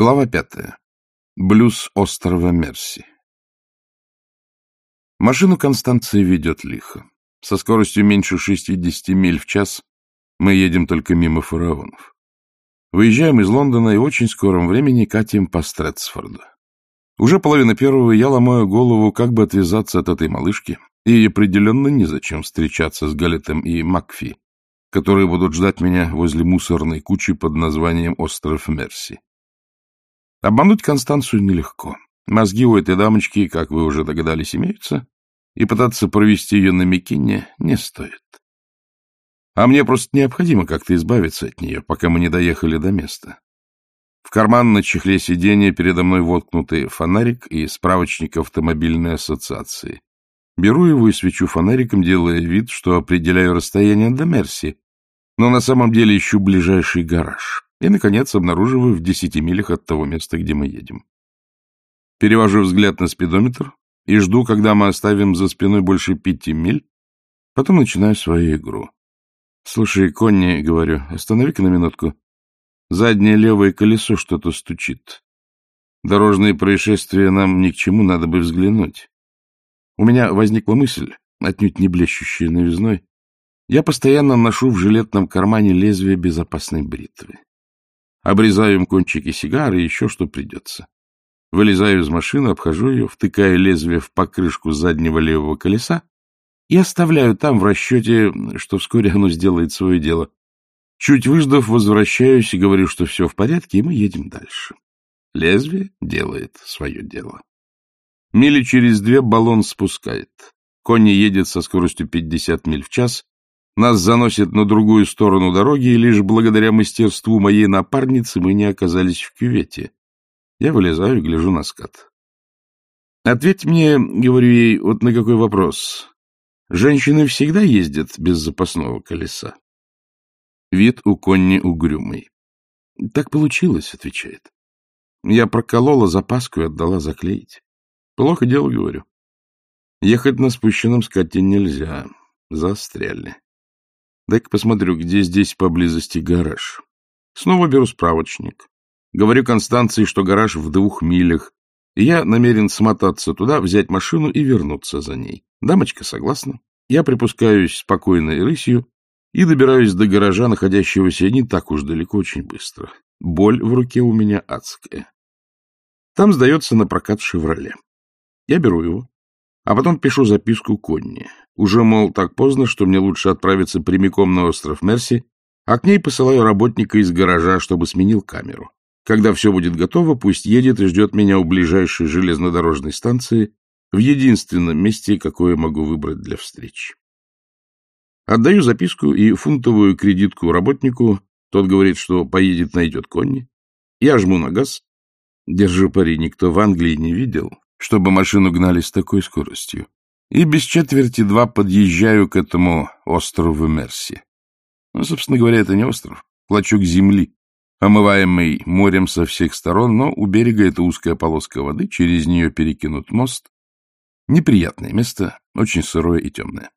Глава пятая. Блюз острова Мерси. Машину Констанции ведет лихо. Со скоростью меньше 60 миль в час мы едем только мимо фараонов. Выезжаем из Лондона и очень скором времени катим по Стрэдсфорду. Уже половина первого я ломаю голову, как бы отвязаться от этой малышки, и определенно незачем встречаться с Галетом и Макфи, которые будут ждать меня возле мусорной кучи под названием «Остров Мерси». Обмануть Констанцию нелегко. Мозги у этой дамочки, как вы уже догадались, имеются, и пытаться провести ее на Микине не стоит. А мне просто необходимо как-то избавиться от нее, пока мы не доехали до места. В карман на чехле сиденья передо мной воткнутый фонарик и справочник автомобильной ассоциации. Беру его и свечу фонариком, делая вид, что определяю расстояние до Мерси, но на самом деле ищу ближайший гараж. И, наконец, обнаруживаю в десяти милях от того места, где мы едем. Перевожу взгляд на спидометр и жду, когда мы оставим за спиной больше пяти миль, потом начинаю свою игру. Слушай, Конни, говорю, останови-ка на минутку. Заднее левое колесо что-то стучит. Дорожные происшествия нам ни к чему, надо бы взглянуть. У меня возникла мысль, отнюдь не блещущая новизной. Я постоянно ношу в жилетном кармане лезвие безопасной бритвы. Обрезаю им кончики сигары и еще что придется. Вылезаю из машины, обхожу ее, втыкаю лезвие в покрышку заднего левого колеса и оставляю там в расчете, что вскоре оно сделает свое дело. Чуть выждав, возвращаюсь и говорю, что все в порядке, и мы едем дальше. Лезвие делает свое дело. Мили через две баллон спускает. Конни едет со скоростью 50 миль в час, нас заносит на другую сторону дороги, и лишь благодаря мастерству моей напарницы мы не оказались в кювете. Я вылезаю и гляжу на скат. Ответь мне, говорю ей, вот на какой вопрос. Женщины всегда ездят без запасного колеса? Вид у Конни угрюмый. Так получилось, отвечает. Я проколола запаску и отдала заклеить. Плохо дело, говорю. Ехать на спущенном скате нельзя. Застряли. Дай-ка посмотрю, где здесь поблизости гараж. Снова беру справочник. Говорю Констанции, что гараж в двух милях, и я намерен смотаться туда, взять машину и вернуться за ней. Дамочка согласна. Я припускаюсь спокойной рысью и добираюсь до гаража, находящегося не так уж далеко, очень быстро. Боль в руке у меня адская. Там сдается на прокат «Шевроле». Я беру его, а потом пишу записку Конни. Уже, мол, так поздно, что мне лучше отправиться прямиком на остров Мерси, а к ней посылаю работника из гаража, чтобы сменил камеру. Когда все будет готово, пусть едет и ждет меня у ближайшей железнодорожной станции в единственном месте, какое могу выбрать для встречи. Отдаю записку и фунтовую кредитку работнику. Тот говорит, что поедет, найдет Конни. Я жму на газ. Держу пари, никто в Англии не видел, чтобы машину гнали с такой скоростью. И без четверти два подъезжаю к этому острову Мерси. Ну, собственно говоря, это не остров, клочок земли, омываемый морем со всех сторон, но у берега это узкая полоска воды, через нее перекинут мост. Неприятное место, очень сырое и темное.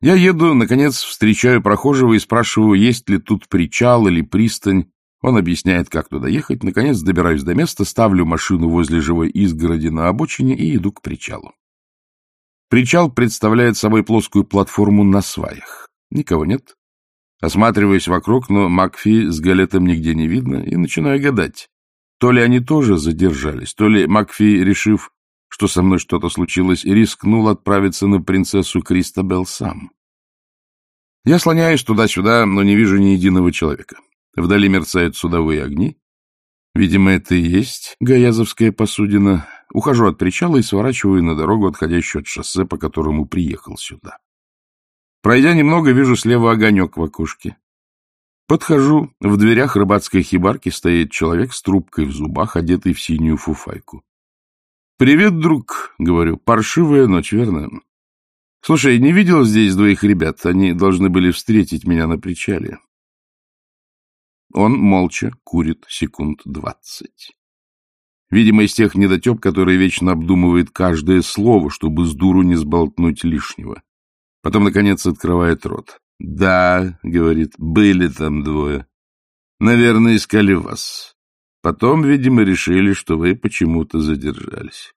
Я еду, наконец, встречаю прохожего и спрашиваю, есть ли тут причал или пристань, он объясняет, как туда ехать. Наконец добираюсь до места, ставлю машину возле живой изгороди на обочине и иду к причалу. Причал представляет собой плоскую платформу на сваях. Никого нет. Осматриваюсь вокруг, но Макфи с Галетом нигде не видно, и начинаю гадать. То ли они тоже задержались, то ли Макфи, решив, что со мной что-то случилось, рискнул отправиться на принцессу Кристабел сам. Я слоняюсь туда-сюда, но не вижу ни единого человека. Вдали мерцают судовые огни. Видимо, это и есть гаязовская посудина. Ухожу от причала и сворачиваю на дорогу, отходящую от шоссе, по которому приехал сюда. Пройдя немного, вижу слева огонек в окошке. Подхожу. В дверях рыбацкой хибарки стоит человек с трубкой в зубах, одетый в синюю фуфайку. «Привет, друг», — говорю. «Паршивая ночь, верно?» «Слушай, не видел здесь двоих ребят? Они должны были встретить меня на причале. Он молча курит секунд двадцать. Видимо, из тех недотеп, которые вечно обдумывает каждое слово, чтобы с дуру не сболтнуть лишнего. Потом, наконец, открывает рот. «Да», — говорит, — «были там двое. Наверное, искали вас. Потом, видимо, решили, что вы почему-то задержались.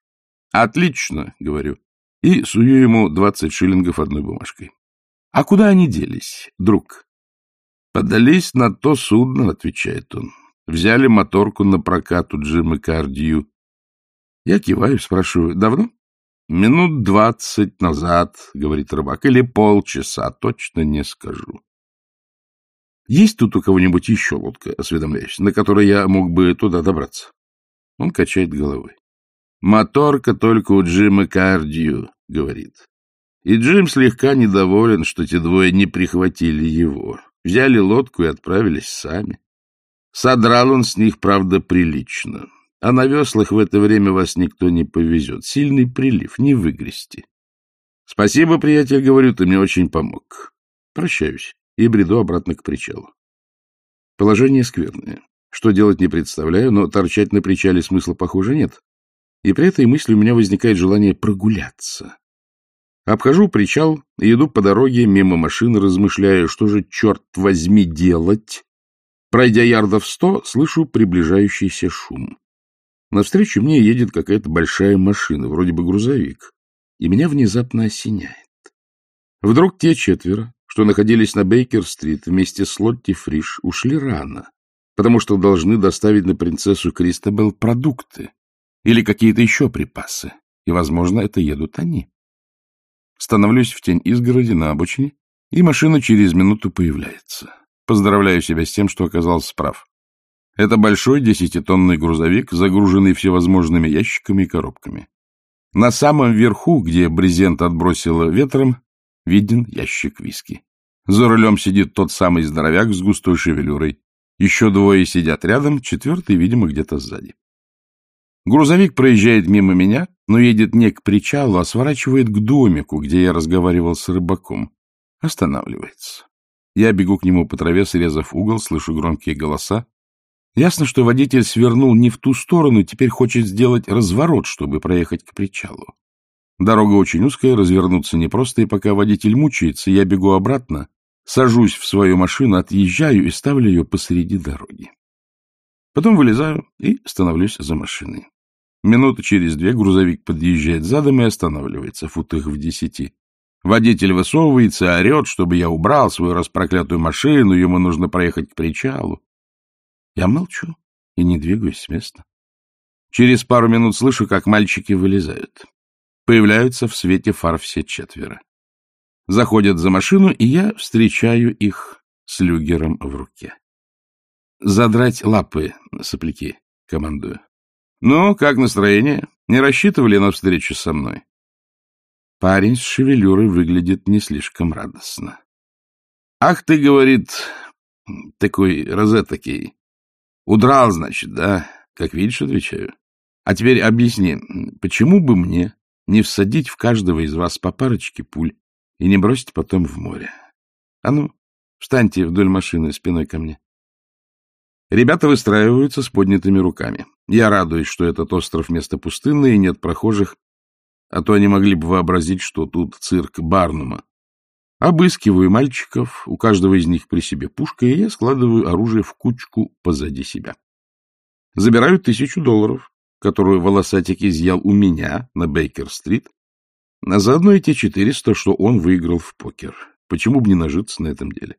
Отлично, говорю. И сую ему двадцать шиллингов одной бумажкой. А куда они делись, друг? Подались на то судно, отвечает он. Взяли моторку на прокат у Джима Кардию. Я киваю, спрашиваю, давно? Минут двадцать назад, говорит рыбак, или полчаса, точно не скажу. Есть тут у кого-нибудь еще лодка, осведомляюсь, на которой я мог бы туда добраться? Он качает головой. Моторка только у Джима Кардию, говорит. И Джим слегка недоволен, что те двое не прихватили его. Взяли лодку и отправились сами. Содрал он с них, правда, прилично. А на веслах в это время вас никто не повезет. Сильный прилив, не выгрести. Спасибо, приятель, говорю, ты мне очень помог. Прощаюсь и бреду обратно к причалу. Положение скверное. Что делать не представляю, но торчать на причале смысла, похоже, нет. И при этой мысли у меня возникает желание прогуляться. Обхожу причал и иду по дороге мимо машины, размышляя, что же, черт возьми, делать. Пройдя ярдов сто, слышу приближающийся шум. Навстречу мне едет какая-то большая машина, вроде бы грузовик, и меня внезапно осеняет. Вдруг те четверо, что находились на Бейкер-стрит вместе с Лотти Фриш, ушли рано, потому что должны доставить на принцессу Кристабел продукты или какие-то еще припасы, и, возможно, это едут они. Становлюсь в тень изгороди на обочине, и машина через минуту появляется. Поздравляю себя с тем, что оказался прав. Это большой десятитонный грузовик, загруженный всевозможными ящиками и коробками. На самом верху, где брезент отбросило ветром, Виден ящик виски. За рулем сидит тот самый здоровяк с густой шевелюрой. Еще двое сидят рядом, четвертый, видимо, где-то сзади. Грузовик проезжает мимо меня, но едет не к причалу, а сворачивает к домику, где я разговаривал с рыбаком. Останавливается. Я бегу к нему по траве, срезав угол, слышу громкие голоса. Ясно, что водитель свернул не в ту сторону, теперь хочет сделать разворот, чтобы проехать к причалу. Дорога очень узкая, развернуться непросто, и пока водитель мучается, я бегу обратно, сажусь в свою машину, отъезжаю и ставлю ее посреди дороги. Потом вылезаю и становлюсь за машиной. Минуты через две грузовик подъезжает задом и останавливается, футах в десяти. Водитель высовывается, орет, чтобы я убрал свою распроклятую машину, ему нужно проехать к причалу. Я молчу и не двигаюсь с места. Через пару минут слышу, как мальчики вылезают. Появляются в свете фар все четверо. Заходят за машину, и я встречаю их с люгером в руке. «Задрать лапы, сопляки», — командую. «Ну, как настроение? Не рассчитывали на встречу со мной?» Парень с шевелюрой выглядит не слишком радостно. «Ах ты, — говорит, — такой розетокий. Удрал, значит, да? Как видишь, отвечаю. А теперь объясни, почему бы мне не всадить в каждого из вас по парочке пуль и не бросить потом в море. А ну, встаньте вдоль машины спиной ко мне. Ребята выстраиваются с поднятыми руками. Я радуюсь, что этот остров место пустынное и нет прохожих, а то они могли бы вообразить, что тут цирк Барнума. Обыскиваю мальчиков, у каждого из них при себе пушка, и я складываю оружие в кучку позади себя. Забираю тысячу долларов, которую волосатик изъял у меня на Бейкер-стрит, а заодно и те четыреста, что он выиграл в покер. Почему бы не нажиться на этом деле?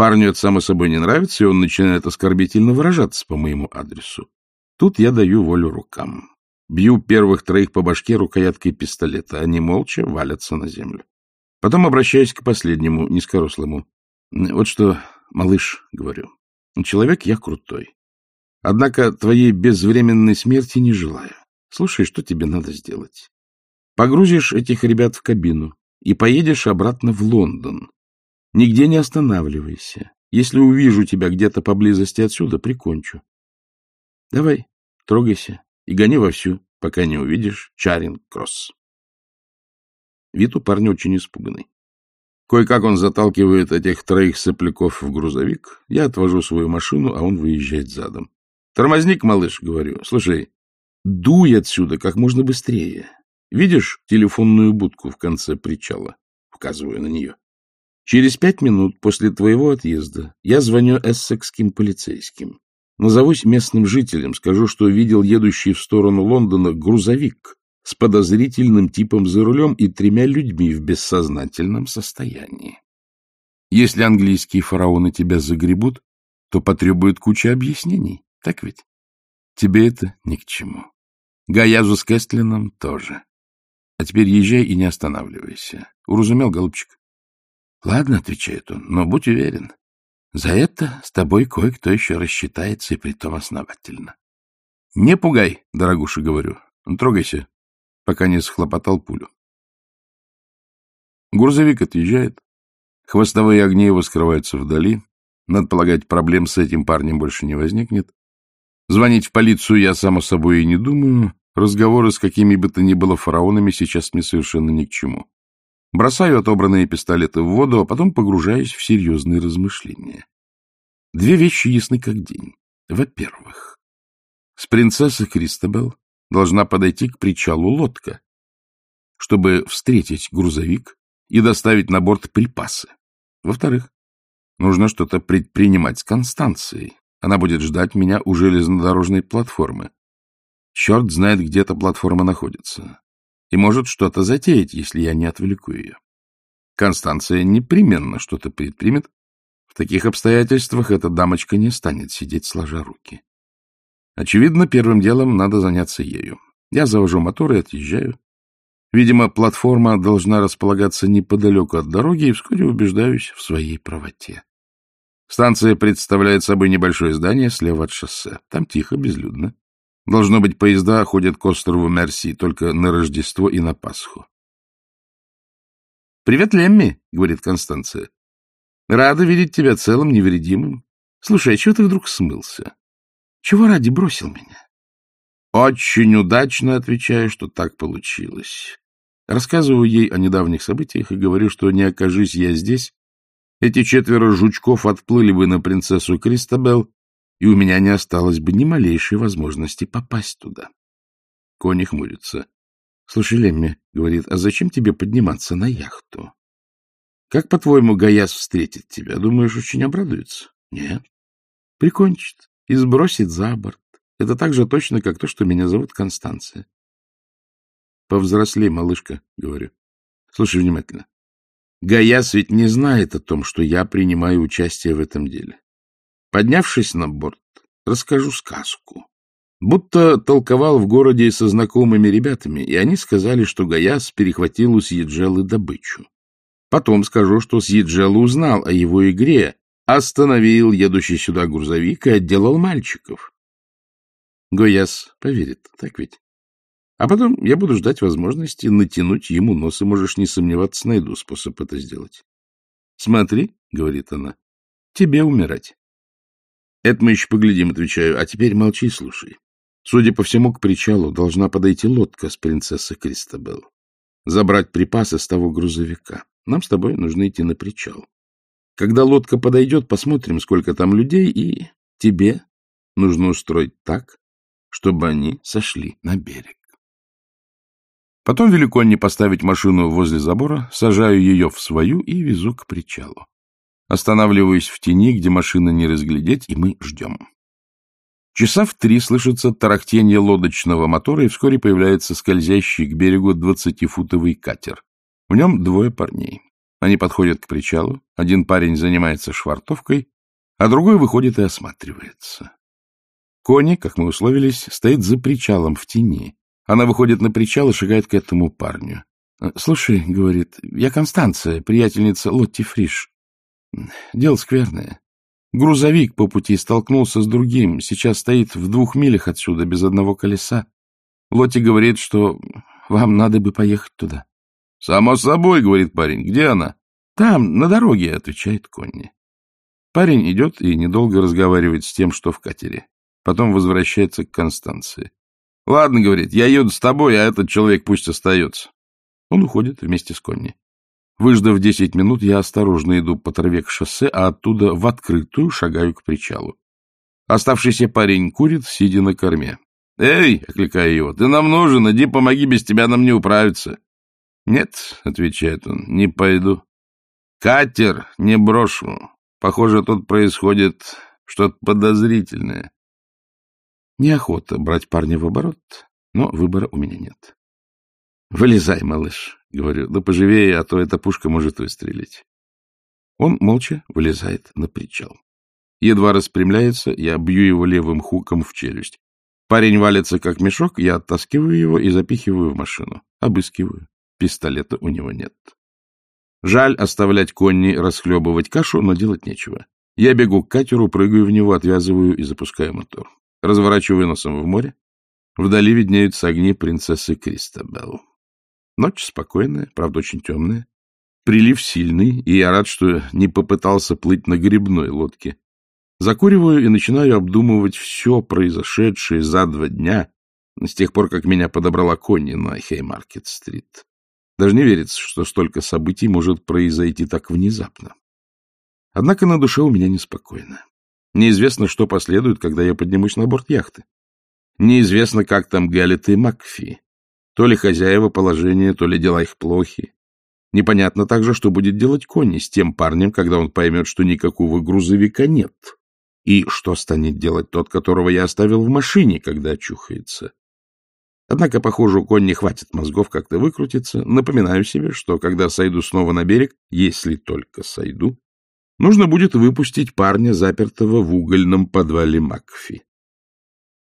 Парню это, само собой, не нравится, и он начинает оскорбительно выражаться по моему адресу. Тут я даю волю рукам. Бью первых троих по башке рукояткой пистолета. Они молча валятся на землю. Потом обращаюсь к последнему, низкорослому. Вот что, малыш, говорю, человек я крутой. Однако твоей безвременной смерти не желаю. Слушай, что тебе надо сделать? Погрузишь этих ребят в кабину и поедешь обратно в Лондон. Нигде не останавливайся. Если увижу тебя где-то поблизости отсюда, прикончу. Давай, трогайся и гони вовсю, пока не увидишь Чаринг-Кросс. Вид у парня очень испуганный. Кое-как он заталкивает этих троих сопляков в грузовик. Я отвожу свою машину, а он выезжает задом. Тормозник, малыш, говорю. Слушай, дуй отсюда как можно быстрее. Видишь телефонную будку в конце причала? Указываю на нее. Через пять минут после твоего отъезда я звоню эссекским полицейским. Назовусь местным жителем, скажу, что видел едущий в сторону Лондона грузовик с подозрительным типом за рулем и тремя людьми в бессознательном состоянии. Если английские фараоны тебя загребут, то потребуют куча объяснений, так ведь? Тебе это ни к чему. Гаязу с Кестлином тоже. А теперь езжай и не останавливайся. Уразумел, голубчик? — Ладно, — отвечает он, — но будь уверен, за это с тобой кое-кто еще рассчитается, и притом основательно. — Не пугай, дорогуша, говорю. Трогайся, пока не схлопотал пулю. Грузовик отъезжает. Хвостовые огни его скрываются вдали. Надо полагать, проблем с этим парнем больше не возникнет. Звонить в полицию я, само собой, и не думаю. Разговоры с какими бы то ни было фараонами сейчас мне совершенно ни к чему. Бросаю отобранные пистолеты в воду, а потом погружаюсь в серьезные размышления. Две вещи ясны как день. Во-первых, с принцессой Кристобел должна подойти к причалу лодка, чтобы встретить грузовик и доставить на борт припасы. Во-вторых, нужно что-то предпринимать с Констанцией. Она будет ждать меня у железнодорожной платформы. Черт знает, где эта платформа находится. И может что-то затеять, если я не отвлеку ее. Констанция непременно что-то предпримет. В таких обстоятельствах эта дамочка не станет сидеть сложа руки. Очевидно, первым делом надо заняться ею. Я завожу мотор и отъезжаю. Видимо, платформа должна располагаться неподалеку от дороги, и вскоре убеждаюсь в своей правоте. Станция представляет собой небольшое здание слева от шоссе. Там тихо, безлюдно. Должно быть, поезда ходят к острову Мерси только на Рождество и на Пасху. — Привет, Лемми, — говорит Констанция. — Рада видеть тебя целым, невредимым. Слушай, а чего ты вдруг смылся? Чего ради бросил меня? — Очень удачно отвечаю, что так получилось. Рассказываю ей о недавних событиях и говорю, что не окажись я здесь, эти четверо жучков отплыли бы на принцессу Кристабел и у меня не осталось бы ни малейшей возможности попасть туда. Кони хмурится. — Слушай, Лемми, — говорит, — а зачем тебе подниматься на яхту? Как, по-твоему, Гаяс встретит тебя? Думаешь, очень обрадуется? Нет. Прикончит и сбросит за борт. Это так же точно, как то, что меня зовут Констанция. Повзрослей, малышка, — говорю. Слушай внимательно. Гаяс ведь не знает о том, что я принимаю участие в этом деле. Поднявшись на борт, расскажу сказку. Будто толковал в городе со знакомыми ребятами, и они сказали, что Гаяс перехватил у Сьеджелы добычу. Потом скажу, что Сьеджела узнал о его игре, остановил едущий сюда грузовик и отделал мальчиков. Гояс поверит, так ведь? А потом я буду ждать возможности натянуть ему нос, и можешь не сомневаться, найду способ это сделать. — Смотри, — говорит она, — тебе умирать. Это мы еще поглядим, отвечаю. А теперь молчи и слушай. Судя по всему, к причалу должна подойти лодка с принцессой Кристобел. Забрать припасы с того грузовика. Нам с тобой нужно идти на причал. Когда лодка подойдет, посмотрим, сколько там людей, и тебе нужно устроить так, чтобы они сошли на берег. Потом велико не поставить машину возле забора, сажаю ее в свою и везу к причалу. Останавливаюсь в тени, где машины не разглядеть, и мы ждем. Часа в три слышится тарахтение лодочного мотора, и вскоре появляется скользящий к берегу двадцатифутовый катер. В нем двое парней. Они подходят к причалу, один парень занимается швартовкой, а другой выходит и осматривается. Кони, как мы условились, стоит за причалом в тени. Она выходит на причал и шагает к этому парню. — Слушай, — говорит, — я Констанция, приятельница Лотти Фриш. Дело скверное. Грузовик по пути столкнулся с другим, сейчас стоит в двух милях отсюда, без одного колеса. Лоти говорит, что вам надо бы поехать туда. — Само собой, — говорит парень. — Где она? — Там, на дороге, — отвечает Конни. Парень идет и недолго разговаривает с тем, что в катере. Потом возвращается к Констанции. — Ладно, — говорит, — я еду с тобой, а этот человек пусть остается. Он уходит вместе с Конни. Выждав десять минут, я осторожно иду по траве к шоссе, а оттуда в открытую шагаю к причалу. Оставшийся парень курит, сидя на корме. «Эй!» — окликаю его. «Ты нам нужен, иди помоги, без тебя нам не управиться». «Нет», — отвечает он, — «не пойду». «Катер не брошу. Похоже, тут происходит что-то подозрительное. Неохота брать парня в оборот, но выбора у меня нет. — Вылезай, малыш, — говорю, — да поживее, а то эта пушка может выстрелить. Он молча вылезает на причал. Едва распрямляется, я бью его левым хуком в челюсть. Парень валится, как мешок, я оттаскиваю его и запихиваю в машину. Обыскиваю. Пистолета у него нет. Жаль оставлять Конни расхлебывать кашу, но делать нечего. Я бегу к катеру, прыгаю в него, отвязываю и запускаю мотор. Разворачиваю носом в море. Вдали виднеются огни принцессы Кристабелл. Ночь спокойная, правда, очень темная. Прилив сильный, и я рад, что не попытался плыть на грибной лодке. Закуриваю и начинаю обдумывать все произошедшее за два дня, с тех пор, как меня подобрала Конни на Хеймаркет-стрит. Даже не верится, что столько событий может произойти так внезапно. Однако на душе у меня неспокойно. Неизвестно, что последует, когда я поднимусь на борт яхты. Неизвестно, как там Галлет и Макфи. То ли хозяева положения, то ли дела их плохи. Непонятно также, что будет делать Конни с тем парнем, когда он поймет, что никакого грузовика нет. И что станет делать тот, которого я оставил в машине, когда очухается. Однако, похоже, у Конни хватит мозгов как-то выкрутиться. Напоминаю себе, что когда сойду снова на берег, если только сойду, нужно будет выпустить парня, запертого в угольном подвале Макфи.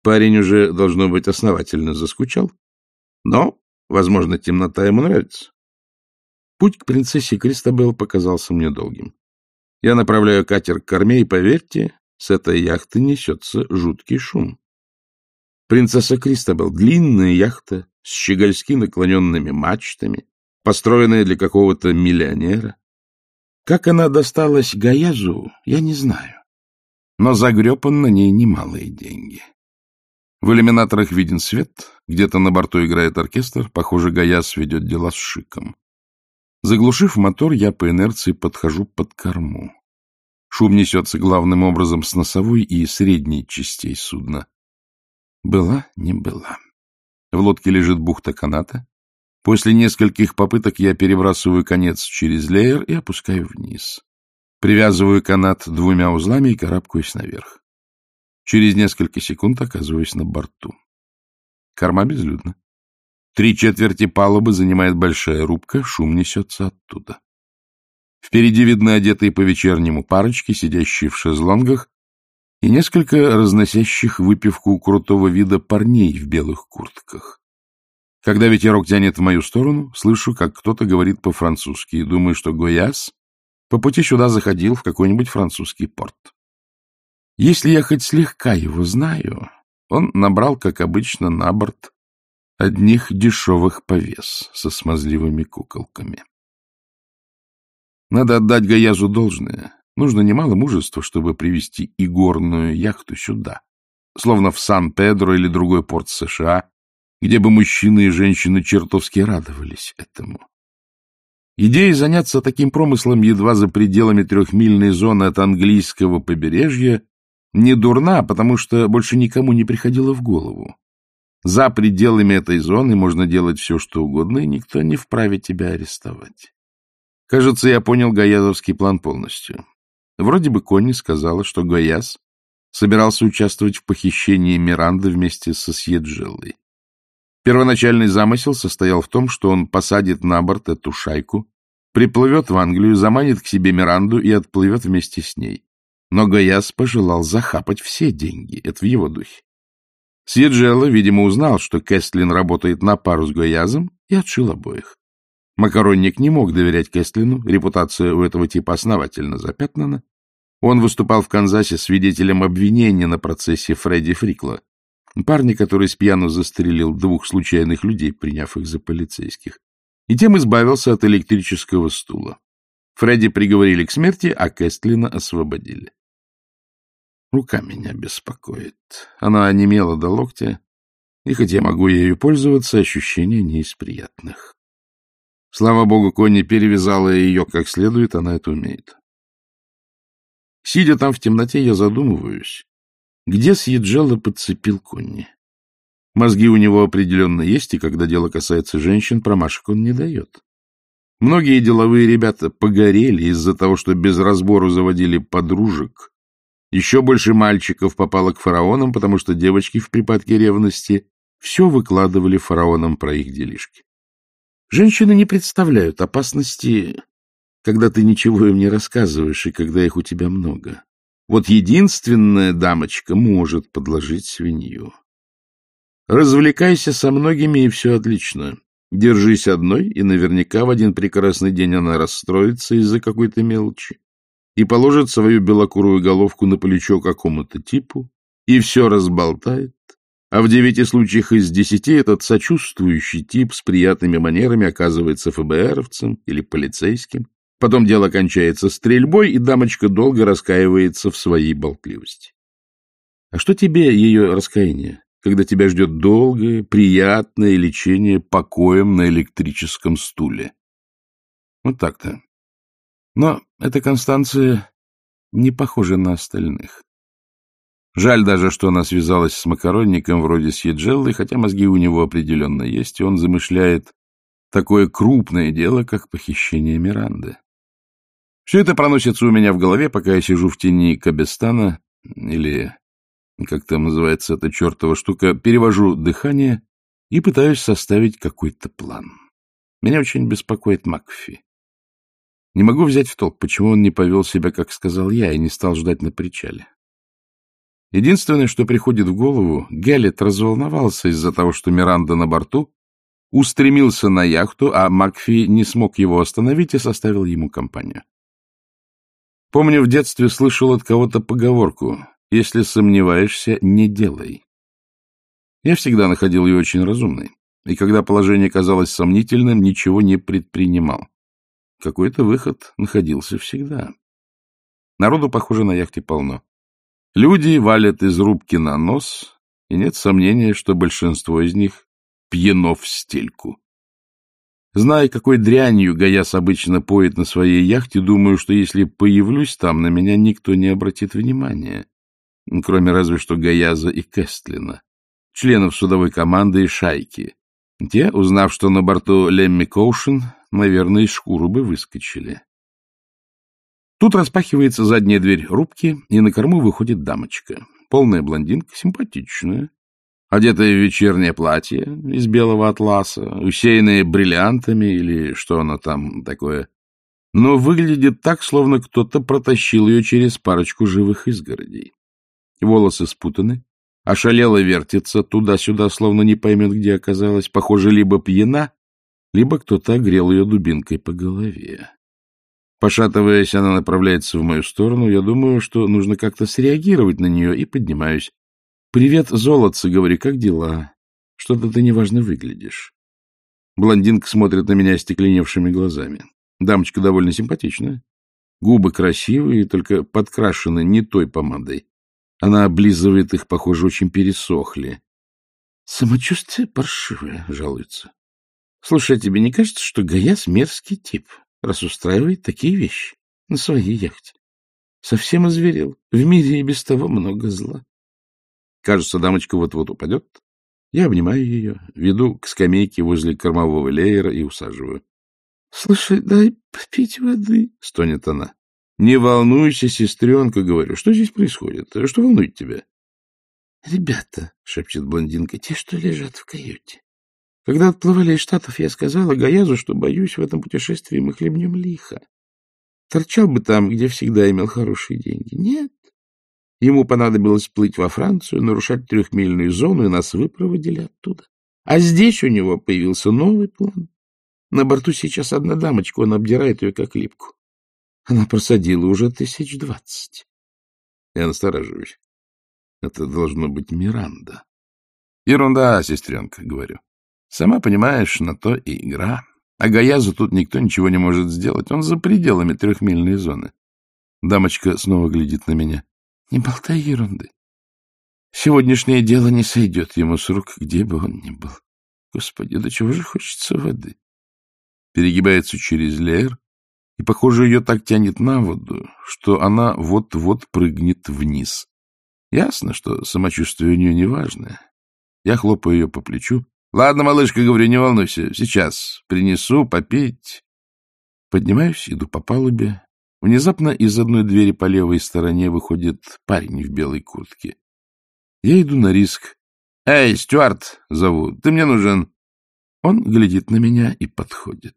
Парень уже, должно быть, основательно заскучал, но, возможно, темнота ему нравится. Путь к принцессе Кристабел показался мне долгим. Я направляю катер к корме, и, поверьте, с этой яхты несется жуткий шум. Принцесса Кристабел — длинная яхта с щегольски наклоненными мачтами, построенная для какого-то миллионера. Как она досталась Гаязу, я не знаю. Но загреб он на ней немалые деньги. В иллюминаторах виден свет, где-то на борту играет оркестр, похоже, Гаяз ведет дела с шиком. Заглушив мотор, я по инерции подхожу под корму. Шум несется главным образом с носовой и средней частей судна. Была, не была. В лодке лежит бухта каната. После нескольких попыток я перебрасываю конец через леер и опускаю вниз. Привязываю канат двумя узлами и карабкаюсь наверх. Через несколько секунд оказываюсь на борту. Корма безлюдна. Три четверти палубы занимает большая рубка, шум несется оттуда. Впереди видны одетые по-вечернему парочки, сидящие в шезлонгах, и несколько разносящих выпивку крутого вида парней в белых куртках. Когда ветерок тянет в мою сторону, слышу, как кто-то говорит по-французски, и думаю, что Гояс по пути сюда заходил в какой-нибудь французский порт. Если я хоть слегка его знаю, он набрал, как обычно, на борт одних дешевых повес со смазливыми куколками. Надо отдать Гаязу должное. Нужно немало мужества, чтобы привести игорную яхту сюда, словно в Сан-Педро или другой порт США, где бы мужчины и женщины чертовски радовались этому. Идея заняться таким промыслом едва за пределами трехмильной зоны от английского побережья не дурна, потому что больше никому не приходило в голову. За пределами этой зоны можно делать все, что угодно, и никто не вправе тебя арестовать. Кажется, я понял Гаязовский план полностью. Вроде бы Конни сказала, что Гояс собирался участвовать в похищении Миранды вместе со Сьеджеллой. Первоначальный замысел состоял в том, что он посадит на борт эту шайку, приплывет в Англию, заманит к себе Миранду и отплывет вместе с ней. Но Гояс пожелал захапать все деньги, это в его духе. Сьеджелла, видимо, узнал, что Кэстлин работает на пару с Гоязом, и отшил обоих. Макаронник не мог доверять Кэстлину, репутация у этого типа основательно запятнана. Он выступал в Канзасе свидетелем обвинения на процессе Фредди Фрикла, парня, который с пьяну застрелил двух случайных людей, приняв их за полицейских, и тем избавился от электрического стула. Фредди приговорили к смерти, а Кэстлина освободили. Рука меня беспокоит. Она онемела до локтя, и хоть я могу ею пользоваться, ощущения не из приятных. Слава богу, Конни перевязала ее как следует, она это умеет. Сидя там в темноте, я задумываюсь, где Сьеджелла подцепил Конни. Мозги у него определенно есть, и когда дело касается женщин, промашек он не дает. Многие деловые ребята погорели из-за того, что без разбору заводили подружек Еще больше мальчиков попало к фараонам, потому что девочки в припадке ревности все выкладывали фараонам про их делишки. Женщины не представляют опасности, когда ты ничего им не рассказываешь и когда их у тебя много. Вот единственная дамочка может подложить свинью. Развлекайся со многими, и все отлично. Держись одной, и наверняка в один прекрасный день она расстроится из-за какой-то мелочи и положит свою белокурую головку на плечо какому-то типу, и все разболтает, а в девяти случаях из десяти этот сочувствующий тип с приятными манерами оказывается ФБРовцем или полицейским. Потом дело кончается стрельбой, и дамочка долго раскаивается в своей болтливости. А что тебе ее раскаяние? когда тебя ждет долгое, приятное лечение покоем на электрическом стуле. Вот так-то. Но эта Констанция не похожа на остальных. Жаль даже, что она связалась с макаронником вроде Сьеджеллы, хотя мозги у него определенно есть, и он замышляет такое крупное дело, как похищение Миранды. Все это проносится у меня в голове, пока я сижу в тени Кабестана или как там называется эта чертова штука, перевожу дыхание и пытаюсь составить какой-то план. Меня очень беспокоит Макфи. Не могу взять в толк, почему он не повел себя, как сказал я, и не стал ждать на причале. Единственное, что приходит в голову, Геллет разволновался из-за того, что Миранда на борту, устремился на яхту, а Макфи не смог его остановить и составил ему компанию. Помню, в детстве слышал от кого-то поговорку если сомневаешься, не делай. Я всегда находил ее очень разумной, и когда положение казалось сомнительным, ничего не предпринимал. Какой-то выход находился всегда. Народу, похоже, на яхте полно. Люди валят из рубки на нос, и нет сомнения, что большинство из них пьяно в стельку. Зная, какой дрянью Гаяс обычно поет на своей яхте, думаю, что если появлюсь там, на меня никто не обратит внимания кроме разве что Гаяза и Кестлина, членов судовой команды и шайки. Те, узнав, что на борту Лемми Коушен, наверное, из шкуру бы выскочили. Тут распахивается задняя дверь рубки, и на корму выходит дамочка. Полная блондинка, симпатичная, одетая в вечернее платье из белого атласа, усеянное бриллиантами или что оно там такое, но выглядит так, словно кто-то протащил ее через парочку живых изгородей. Волосы спутаны, ошалело вертится туда-сюда, словно не поймет, где оказалась. Похоже, либо пьяна, либо кто-то огрел ее дубинкой по голове. Пошатываясь, она направляется в мою сторону. Я думаю, что нужно как-то среагировать на нее, и поднимаюсь. «Привет, золотце!» — говорю, «как дела? Что-то ты неважно выглядишь». Блондинка смотрит на меня стекленевшими глазами. Дамочка довольно симпатичная. Губы красивые, только подкрашены не той помадой. Она облизывает их, похоже, очень пересохли. — Самочувствие паршивое, — жалуется. — Слушай, а тебе не кажется, что Гаяс мерзкий тип, раз устраивает такие вещи на своей яхте? Совсем озверел. В мире и без того много зла. Кажется, дамочка вот-вот упадет. Я обнимаю ее, веду к скамейке возле кормового леера и усаживаю. — Слушай, дай попить воды, — стонет она. Не волнуйся, сестренка, говорю. Что здесь происходит? Что волнует тебя? — Ребята, — шепчет блондинка, — те, что лежат в каюте. Когда отплывали из Штатов, я сказала Гаязу, что боюсь, в этом путешествии мы хлебнем лихо. Торчал бы там, где всегда имел хорошие деньги. Нет. Ему понадобилось плыть во Францию, нарушать трехмильную зону, и нас выпроводили оттуда. А здесь у него появился новый план. На борту сейчас одна дамочка, он обдирает ее как липку. Она просадила уже тысяч двадцать. Я настораживаюсь. Это должно быть Миранда. Ерунда, сестренка, говорю. Сама понимаешь, на то и игра. А Гаязу тут никто ничего не может сделать. Он за пределами трехмильной зоны. Дамочка снова глядит на меня. Не болтай ерунды. Сегодняшнее дело не сойдет ему с рук, где бы он ни был. Господи, до чего же хочется воды? Перегибается через леер, и, похоже, ее так тянет на воду, что она вот-вот прыгнет вниз. Ясно, что самочувствие у нее неважное. Я хлопаю ее по плечу. — Ладно, малышка, говорю, не волнуйся, сейчас принесу попить. Поднимаюсь, иду по палубе. Внезапно из одной двери по левой стороне выходит парень в белой куртке. Я иду на риск. «Эй, Стюарт!» — зову. «Ты мне нужен!» Он глядит на меня и подходит.